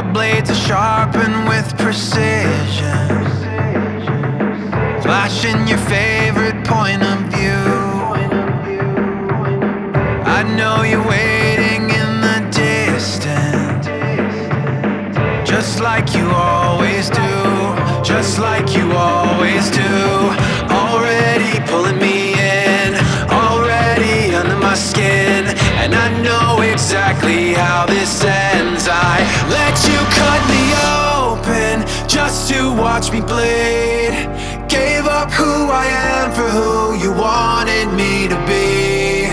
Your blades are sharpened with precision. Flashing your favorite point of view. I know you're waiting in the distance. Just like you always do. Just like you always do. Already pulling me in. Already under my skin. And I know exactly how watch me bleed. Gave up who I am for who you wanted me to be.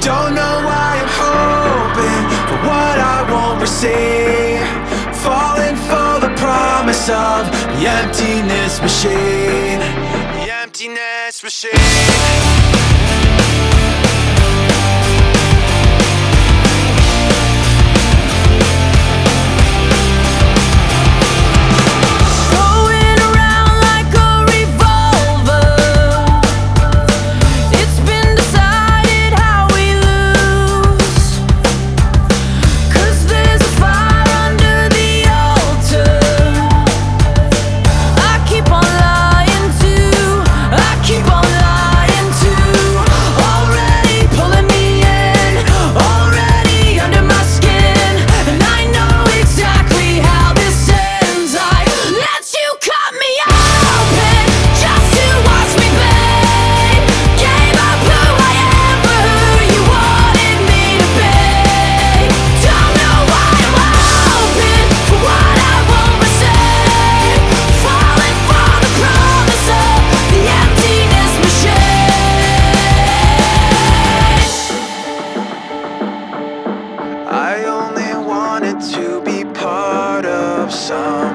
Don't know why I'm hoping for what I won't receive. Falling for the promise of the emptiness machine. The emptiness machine. sun.